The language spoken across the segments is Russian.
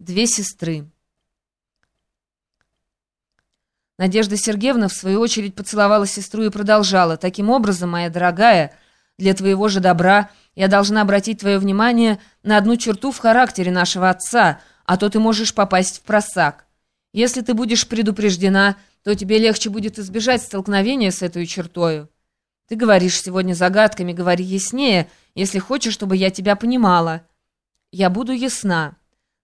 Две сестры. Надежда Сергеевна, в свою очередь, поцеловала сестру и продолжала. «Таким образом, моя дорогая, для твоего же добра я должна обратить твое внимание на одну черту в характере нашего отца, а то ты можешь попасть в просак. Если ты будешь предупреждена, то тебе легче будет избежать столкновения с этой чертою. Ты говоришь сегодня загадками, говори яснее, если хочешь, чтобы я тебя понимала. Я буду ясна».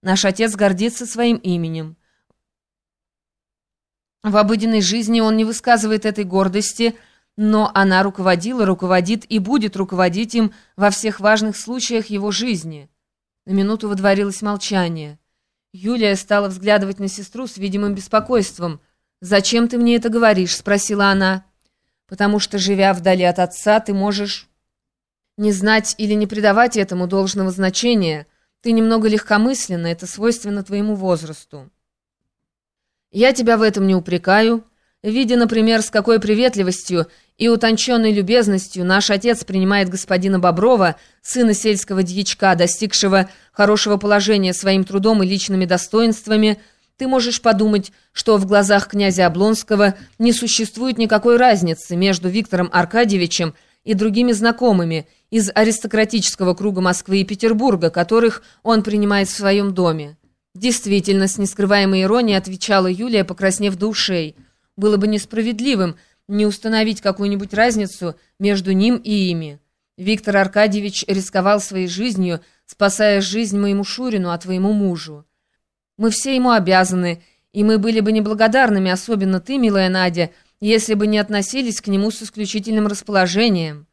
Наш отец гордится своим именем. В обыденной жизни он не высказывает этой гордости, но она руководила, руководит и будет руководить им во всех важных случаях его жизни. На минуту водворилось молчание. Юлия стала взглядывать на сестру с видимым беспокойством. «Зачем ты мне это говоришь?» — спросила она. «Потому что, живя вдали от отца, ты можешь не знать или не придавать этому должного значения». Ты немного легкомысленна, это свойственно твоему возрасту. Я тебя в этом не упрекаю. Видя, например, с какой приветливостью и утонченной любезностью наш отец принимает господина Боброва, сына сельского дьячка, достигшего хорошего положения своим трудом и личными достоинствами, ты можешь подумать, что в глазах князя Облонского не существует никакой разницы между Виктором Аркадьевичем и другими знакомыми из аристократического круга Москвы и Петербурга, которых он принимает в своем доме. Действительно, с нескрываемой иронией отвечала Юлия, покраснев до ушей. Было бы несправедливым не установить какую-нибудь разницу между ним и ими. Виктор Аркадьевич рисковал своей жизнью, спасая жизнь моему Шурину, а твоему мужу. Мы все ему обязаны, и мы были бы неблагодарными, особенно ты, милая Надя, если бы не относились к нему с исключительным расположением».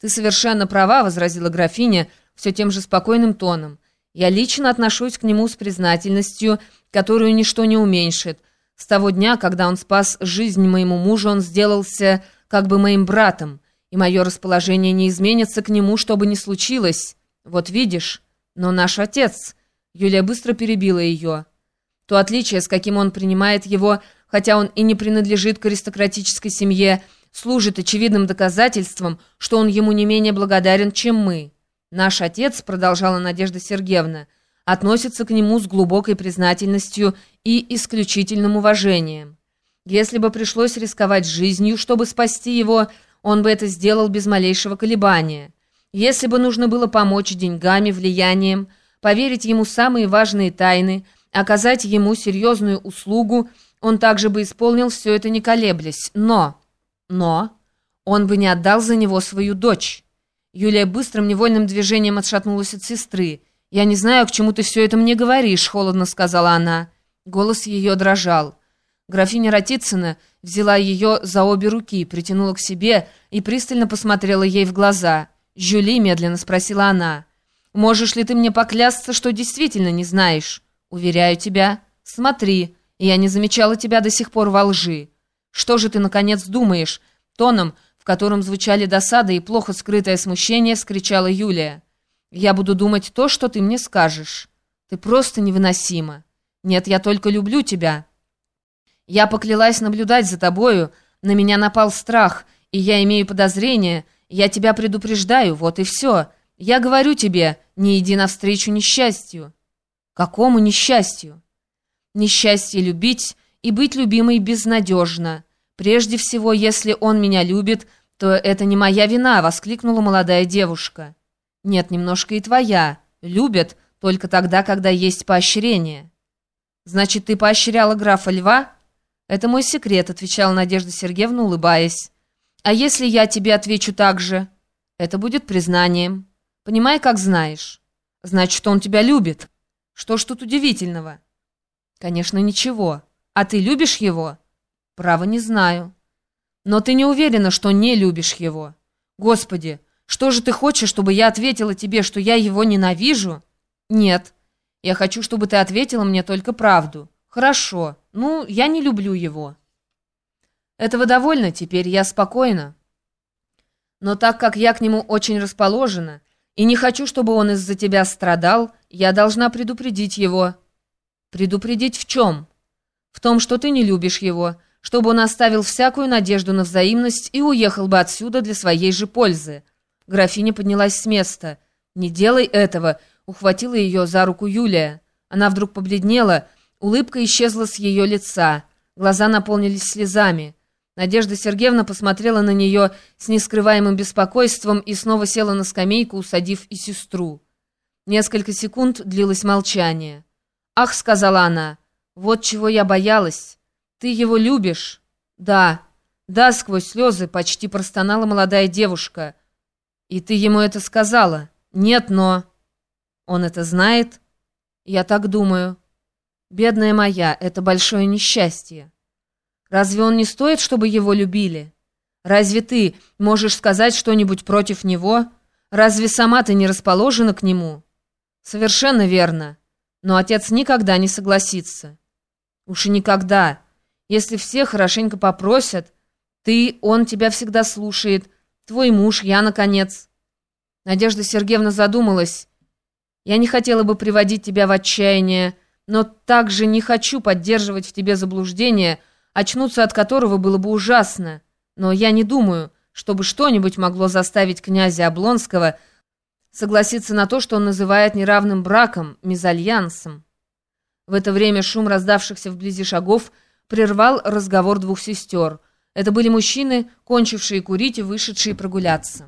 «Ты совершенно права», — возразила графиня все тем же спокойным тоном. «Я лично отношусь к нему с признательностью, которую ничто не уменьшит. С того дня, когда он спас жизнь моему мужу, он сделался как бы моим братом, и мое расположение не изменится к нему, что бы ни случилось. Вот видишь, но наш отец...» Юлия быстро перебила ее. То отличие, с каким он принимает его, хотя он и не принадлежит к аристократической семье, служит очевидным доказательством, что он ему не менее благодарен, чем мы. Наш отец, продолжала Надежда Сергеевна, относится к нему с глубокой признательностью и исключительным уважением. Если бы пришлось рисковать жизнью, чтобы спасти его, он бы это сделал без малейшего колебания. Если бы нужно было помочь деньгами, влиянием, поверить ему самые важные тайны, оказать ему серьезную услугу, он также бы исполнил все это не колеблясь. Но, но, он бы не отдал за него свою дочь. Юлия быстрым невольным движением отшатнулась от сестры. «Я не знаю, к чему ты все это мне говоришь», — холодно сказала она. Голос ее дрожал. Графиня Ратицына взяла ее за обе руки, притянула к себе и пристально посмотрела ей в глаза. «Жюли», — медленно спросила она, — «можешь ли ты мне поклясться, что действительно не знаешь?» «Уверяю тебя. Смотри, я не замечала тебя до сих пор во лжи. Что же ты, наконец, думаешь?» Тоном, в котором звучали досада и плохо скрытое смущение, скричала Юлия. «Я буду думать то, что ты мне скажешь. Ты просто невыносима. Нет, я только люблю тебя. Я поклялась наблюдать за тобою, на меня напал страх, и я имею подозрение, я тебя предупреждаю, вот и все. Я говорю тебе, не иди навстречу несчастью». Какому несчастью? Несчастье любить и быть любимой безнадежно. Прежде всего, если он меня любит, то это не моя вина, воскликнула молодая девушка. Нет, немножко и твоя. Любят только тогда, когда есть поощрение. Значит, ты поощряла графа Льва? Это мой секрет, отвечала Надежда Сергеевна, улыбаясь. А если я тебе отвечу так же? Это будет признанием. Понимай, как знаешь. Значит, он тебя любит. Что ж тут удивительного? Конечно, ничего. А ты любишь его? Право не знаю. Но ты не уверена, что не любишь его. Господи, что же ты хочешь, чтобы я ответила тебе, что я его ненавижу? Нет. Я хочу, чтобы ты ответила мне только правду. Хорошо. Ну, я не люблю его. Этого довольно, теперь я спокойна. Но так как я к нему очень расположена, и не хочу, чтобы он из-за тебя страдал, я должна предупредить его». «Предупредить в чем?» «В том, что ты не любишь его, чтобы он оставил всякую надежду на взаимность и уехал бы отсюда для своей же пользы». Графиня поднялась с места. «Не делай этого», — ухватила ее за руку Юлия. Она вдруг побледнела, улыбка исчезла с ее лица, глаза наполнились слезами. Надежда Сергеевна посмотрела на нее с нескрываемым беспокойством и снова села на скамейку, усадив и сестру. Несколько секунд длилось молчание. «Ах», — сказала она, — «вот чего я боялась. Ты его любишь?» «Да, да», — сквозь слезы почти простонала молодая девушка. «И ты ему это сказала?» «Нет, но...» «Он это знает?» «Я так думаю». «Бедная моя, это большое несчастье». Разве он не стоит, чтобы его любили? Разве ты можешь сказать что-нибудь против него? Разве сама ты не расположена к нему? Совершенно верно. Но отец никогда не согласится. Уж и никогда. Если все хорошенько попросят, ты, он тебя всегда слушает, твой муж, я, наконец. Надежда Сергеевна задумалась. Я не хотела бы приводить тебя в отчаяние, но также не хочу поддерживать в тебе заблуждение, очнуться от которого было бы ужасно. Но я не думаю, чтобы что-нибудь могло заставить князя Облонского согласиться на то, что он называет неравным браком, мезальянсом. В это время шум раздавшихся вблизи шагов прервал разговор двух сестер. Это были мужчины, кончившие курить и вышедшие прогуляться.